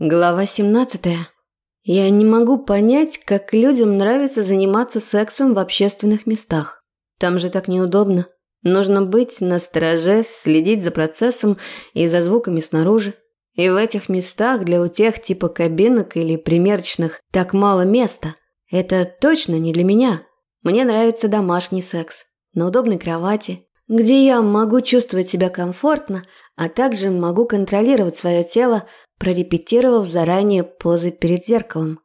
Глава 17. Я не могу понять, как людям нравится заниматься сексом в общественных местах. Там же так неудобно. Нужно быть на стороже, следить за процессом и за звуками снаружи. И в этих местах для утех типа кабинок или примерочных так мало места. Это точно не для меня. Мне нравится домашний секс. На удобной кровати, где я могу чувствовать себя комфортно, а также могу контролировать свое тело, прорепетировав заранее позы перед зеркалом.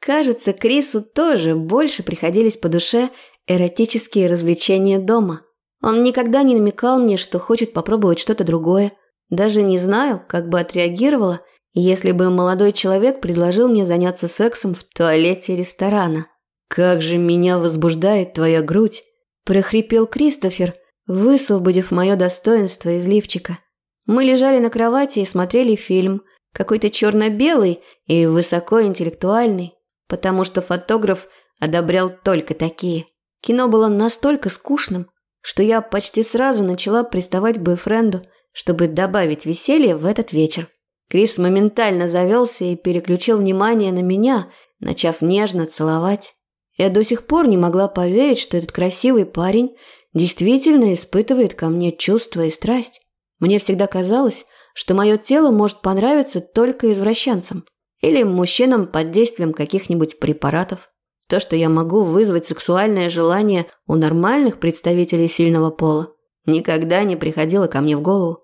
Кажется, Крису тоже больше приходились по душе эротические развлечения дома. Он никогда не намекал мне, что хочет попробовать что-то другое. Даже не знаю, как бы отреагировала, если бы молодой человек предложил мне заняться сексом в туалете ресторана. «Как же меня возбуждает твоя грудь!» – прохрипел Кристофер, высвободив мое достоинство из лифчика. Мы лежали на кровати и смотрели фильм – какой-то черно-белый и высокоинтеллектуальный, потому что фотограф одобрял только такие. Кино было настолько скучным, что я почти сразу начала приставать к бойфренду, чтобы добавить веселье в этот вечер. Крис моментально завелся и переключил внимание на меня, начав нежно целовать. Я до сих пор не могла поверить, что этот красивый парень действительно испытывает ко мне чувства и страсть. Мне всегда казалось, что мое тело может понравиться только извращенцам или мужчинам под действием каких-нибудь препаратов. То, что я могу вызвать сексуальное желание у нормальных представителей сильного пола, никогда не приходило ко мне в голову.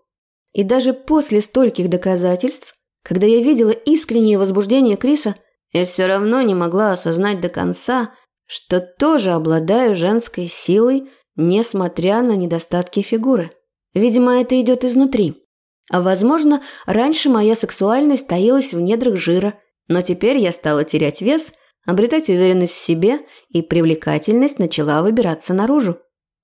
И даже после стольких доказательств, когда я видела искреннее возбуждение Криса, я все равно не могла осознать до конца, что тоже обладаю женской силой, несмотря на недостатки фигуры. Видимо, это идет изнутри. А возможно, раньше моя сексуальность таилась в недрах жира, но теперь я стала терять вес, обретать уверенность в себе и привлекательность начала выбираться наружу.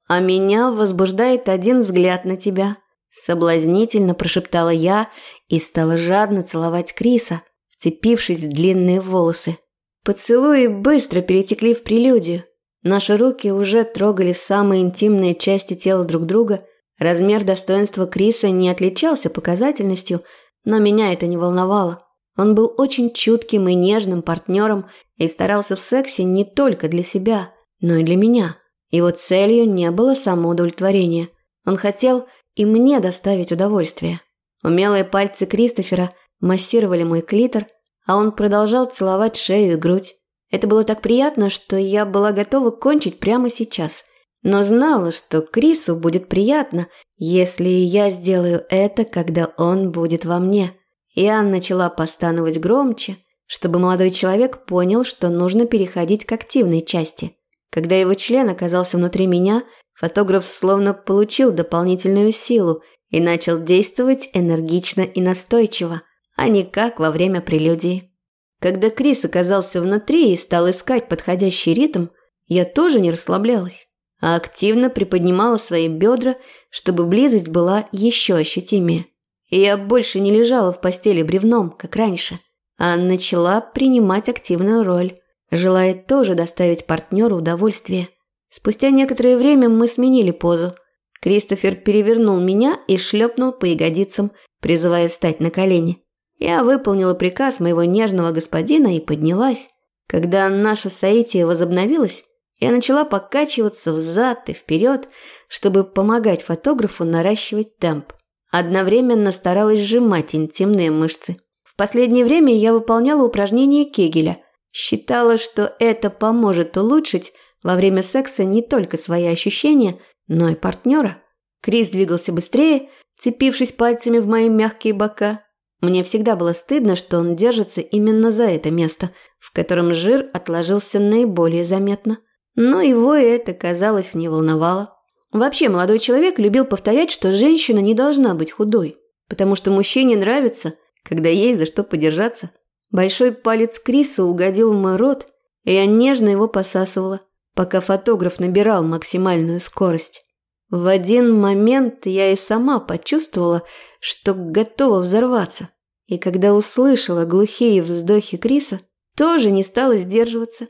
А меня возбуждает один взгляд на тебя. Соблазнительно прошептала я и стала жадно целовать Криса, вцепившись в длинные волосы. Поцелуи быстро перетекли в прелюдию. Наши руки уже трогали самые интимные части тела друг друга – Размер достоинства Криса не отличался показательностью, но меня это не волновало. Он был очень чутким и нежным партнером и старался в сексе не только для себя, но и для меня. Его целью не было самоудовлетворение. Он хотел и мне доставить удовольствие. Умелые пальцы Кристофера массировали мой клитор, а он продолжал целовать шею и грудь. Это было так приятно, что я была готова кончить прямо сейчас – но знала, что Крису будет приятно, если я сделаю это, когда он будет во мне. Я начала постановать громче, чтобы молодой человек понял, что нужно переходить к активной части. Когда его член оказался внутри меня, фотограф словно получил дополнительную силу и начал действовать энергично и настойчиво, а не как во время прелюдии. Когда Крис оказался внутри и стал искать подходящий ритм, я тоже не расслаблялась а активно приподнимала свои бедра, чтобы близость была еще ощутимее. И я больше не лежала в постели бревном, как раньше, а начала принимать активную роль, желая тоже доставить партнеру удовольствие. Спустя некоторое время мы сменили позу. Кристофер перевернул меня и шлепнул по ягодицам, призывая встать на колени. Я выполнила приказ моего нежного господина и поднялась. Когда наша соитие возобновилось, я начала покачиваться взад и вперед, чтобы помогать фотографу наращивать темп. Одновременно старалась сжимать интимные мышцы. В последнее время я выполняла упражнения Кегеля. Считала, что это поможет улучшить во время секса не только свои ощущения, но и партнера. Крис двигался быстрее, цепившись пальцами в мои мягкие бока. Мне всегда было стыдно, что он держится именно за это место, в котором жир отложился наиболее заметно. Но его это, казалось, не волновало. Вообще, молодой человек любил повторять, что женщина не должна быть худой, потому что мужчине нравится, когда есть за что подержаться. Большой палец Криса угодил в мой рот, и я нежно его посасывала, пока фотограф набирал максимальную скорость. В один момент я и сама почувствовала, что готова взорваться. И когда услышала глухие вздохи Криса, тоже не стала сдерживаться.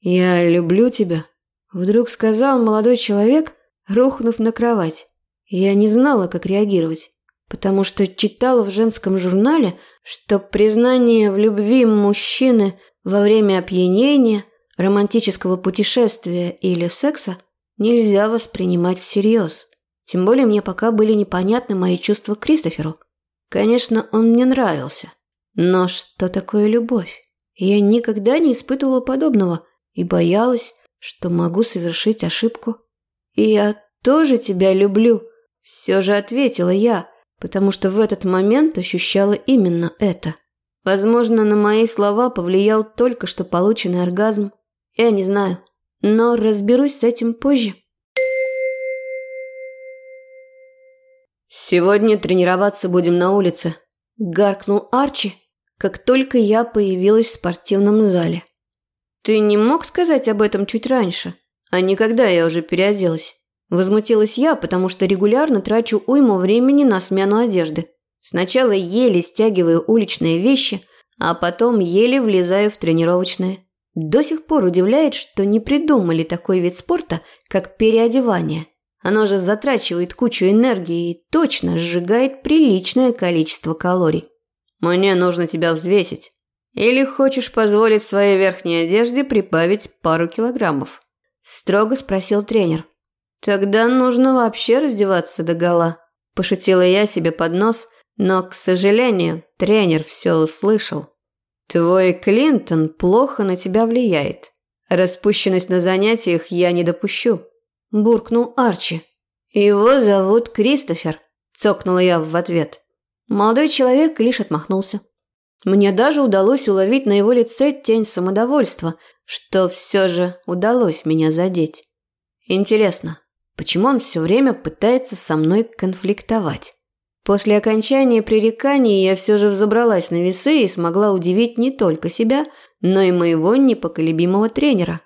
«Я люблю тебя», – вдруг сказал молодой человек, рухнув на кровать. Я не знала, как реагировать. потому что читала в женском журнале, что признание в любви мужчины во время опьянения, романтического путешествия или секса нельзя воспринимать всерьез. Тем более мне пока были непонятны мои чувства к Кристоферу. Конечно, он мне нравился. Но что такое любовь? Я никогда не испытывала подобного и боялась, что могу совершить ошибку. И я тоже тебя люблю, все же ответила я, потому что в этот момент ощущала именно это. Возможно, на мои слова повлиял только что полученный оргазм. Я не знаю, но разберусь с этим позже. «Сегодня тренироваться будем на улице», – гаркнул Арчи, как только я появилась в спортивном зале. «Ты не мог сказать об этом чуть раньше? А не когда я уже переоделась?» Возмутилась я, потому что регулярно трачу уйму времени на смену одежды. Сначала еле стягиваю уличные вещи, а потом еле влезаю в тренировочные. До сих пор удивляет, что не придумали такой вид спорта, как переодевание. Оно же затрачивает кучу энергии и точно сжигает приличное количество калорий. Мне нужно тебя взвесить. Или хочешь позволить своей верхней одежде прибавить пару килограммов? Строго спросил тренер. Тогда нужно вообще раздеваться до гола. Пошутила я себе под нос, но, к сожалению, тренер все услышал. Твой Клинтон плохо на тебя влияет. Распущенность на занятиях я не допущу. Буркнул Арчи. Его зовут Кристофер. Цокнула я в ответ. Молодой человек лишь отмахнулся. Мне даже удалось уловить на его лице тень самодовольства, что все же удалось меня задеть. Интересно, почему он все время пытается со мной конфликтовать? После окончания пререканий я все же взобралась на весы и смогла удивить не только себя, но и моего непоколебимого тренера.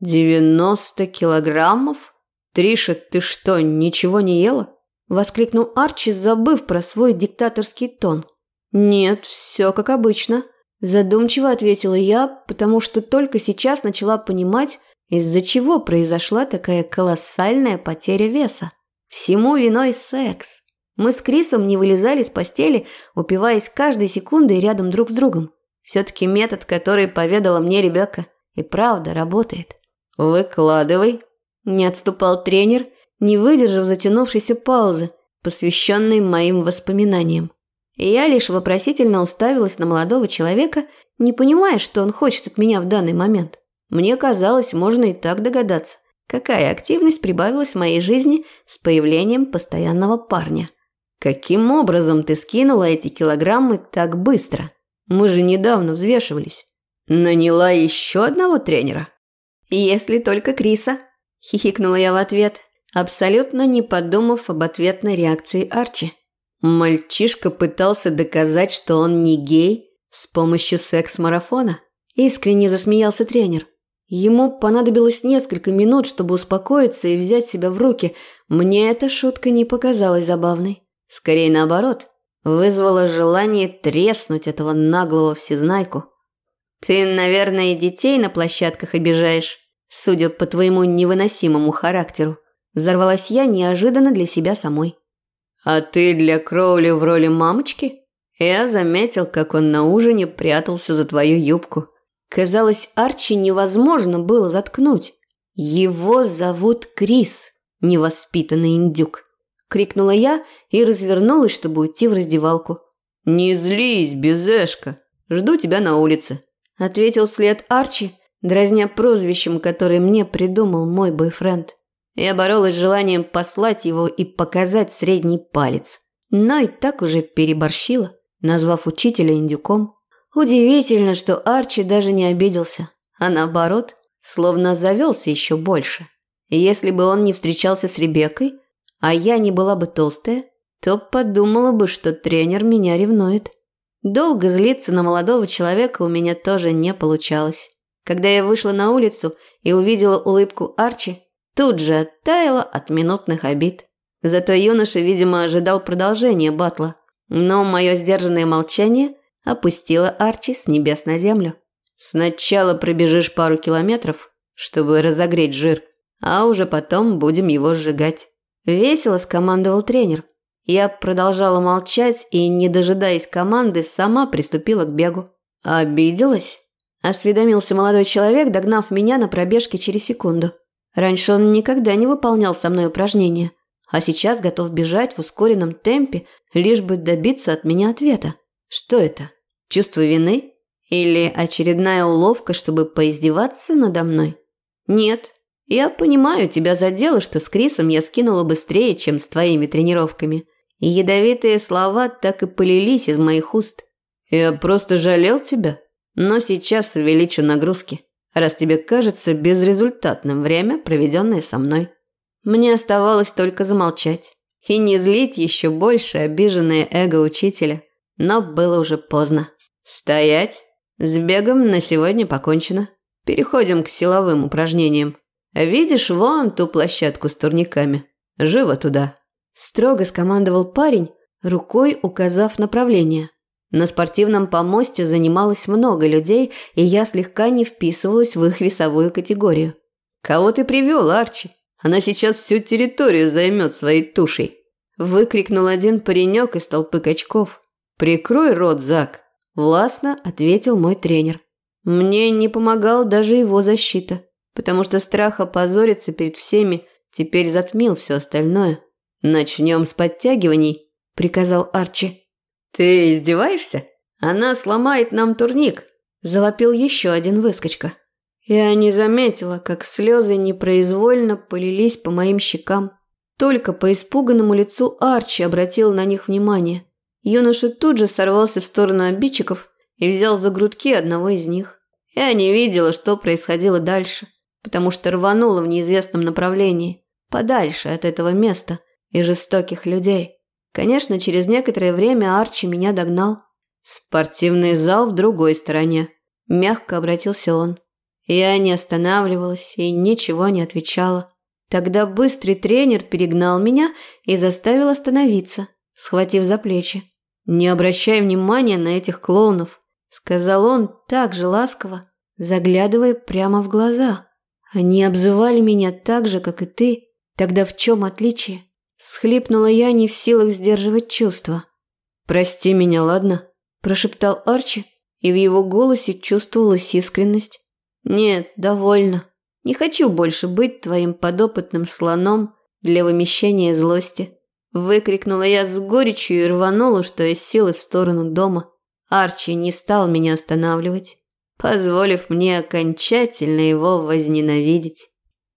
«Девяносто килограммов? Триша, ты что, ничего не ела?» – воскликнул Арчи, забыв про свой диктаторский тон. «Нет, все как обычно», – задумчиво ответила я, потому что только сейчас начала понимать, из-за чего произошла такая колоссальная потеря веса. Всему виной секс. Мы с Крисом не вылезали с постели, упиваясь каждой секундой рядом друг с другом. Все-таки метод, который поведала мне Ребекка, и правда работает. «Выкладывай», – не отступал тренер, не выдержав затянувшейся паузы, посвященной моим воспоминаниям. И я лишь вопросительно уставилась на молодого человека, не понимая, что он хочет от меня в данный момент. Мне казалось, можно и так догадаться, какая активность прибавилась в моей жизни с появлением постоянного парня. Каким образом ты скинула эти килограммы так быстро? Мы же недавно взвешивались. Наняла еще одного тренера? Если только Криса, хихикнула я в ответ, абсолютно не подумав об ответной реакции Арчи. Мальчишка пытался доказать, что он не гей с помощью секс-марафона. Искренне засмеялся тренер. Ему понадобилось несколько минут, чтобы успокоиться и взять себя в руки. Мне эта шутка не показалась забавной. Скорее наоборот, вызвало желание треснуть этого наглого всезнайку. Ты, наверное, детей на площадках обижаешь, судя по твоему невыносимому характеру. Взорвалась я неожиданно для себя самой. А ты для Кроули в роли мамочки? Я заметил, как он на ужине прятался за твою юбку. Казалось, Арчи невозможно было заткнуть. Его зовут Крис, невоспитанный индюк. – крикнула я и развернулась, чтобы уйти в раздевалку. «Не злись, безэшка, жду тебя на улице», – ответил вслед Арчи, дразня прозвищем, которое мне придумал мой бойфренд. Я боролась с желанием послать его и показать средний палец, но и так уже переборщила, назвав учителя индюком. Удивительно, что Арчи даже не обиделся, а наоборот, словно завелся еще больше. Если бы он не встречался с Ребеккой – а я не была бы толстая, то подумала бы, что тренер меня ревнует. Долго злиться на молодого человека у меня тоже не получалось. Когда я вышла на улицу и увидела улыбку Арчи, тут же оттаяла от минутных обид. Зато юноша, видимо, ожидал продолжения батла. Но мое сдержанное молчание опустило Арчи с небес на землю. Сначала пробежишь пару километров, чтобы разогреть жир, а уже потом будем его сжигать. Весело скомандовал тренер. Я продолжала молчать и, не дожидаясь команды, сама приступила к бегу. «Обиделась?» – осведомился молодой человек, догнав меня на пробежке через секунду. Раньше он никогда не выполнял со мной упражнения, а сейчас готов бежать в ускоренном темпе, лишь бы добиться от меня ответа. Что это? Чувство вины? Или очередная уловка, чтобы поиздеваться надо мной? Нет, я понимаю, тебя задело, что с Крисом я скинула быстрее, чем с твоими тренировками. И ядовитые слова так и полились из моих уст. Я просто жалел тебя, но сейчас увеличу нагрузки, раз тебе кажется безрезультатным время, проведенное со мной. Мне оставалось только замолчать и не злить еще больше обиженное эго учителя, но было уже поздно. Стоять! С бегом на сегодня покончено. Переходим к силовым упражнениям. Видишь вон ту площадку с турниками? Живо туда. Строго скомандовал парень, рукой указав направление. На спортивном помосте занималось много людей, и я слегка не вписывалась в их весовую категорию. «Кого ты привел, Арчи? Она сейчас всю территорию займет своей тушей!» Выкрикнул один паренек из толпы качков. «Прикрой рот, Зак!» Властно ответил мой тренер. Мне не помогала даже его защита, потому что страх опозориться перед всеми теперь затмил все остальное. «Начнем с подтягиваний», – приказал Арчи. «Ты издеваешься? Она сломает нам турник», – завопил еще один выскочка. Я не заметила, как слезы непроизвольно полились по моим щекам. Только по испуганному лицу Арчи обратил на них внимание. Юноша тут же сорвался в сторону обидчиков и взял за грудки одного из них. Я не видела, что происходило дальше, потому что рванула в неизвестном направлении, подальше от этого места и жестоких людей. Конечно, через некоторое время Арчи меня догнал. «Спортивный зал в другой стороне», – мягко обратился он. Я не останавливалась и ничего не отвечала. Тогда быстрый тренер перегнал меня и заставил остановиться, схватив за плечи. «Не обращай внимания на этих клоунов», – сказал он так же ласково, заглядывая прямо в глаза. «Они обзывали меня так же, как и ты. Тогда в чем отличие?» Схлипнула я, не в силах сдерживать чувства. «Прости меня, ладно?» – прошептал Арчи, и в его голосе чувствовалась искренность. «Нет, довольно. Не хочу больше быть твоим подопытным слоном для вымещения злости». Выкрикнула я с горечью и рванула, что из силы в сторону дома. Арчи не стал меня останавливать, позволив мне окончательно его возненавидеть.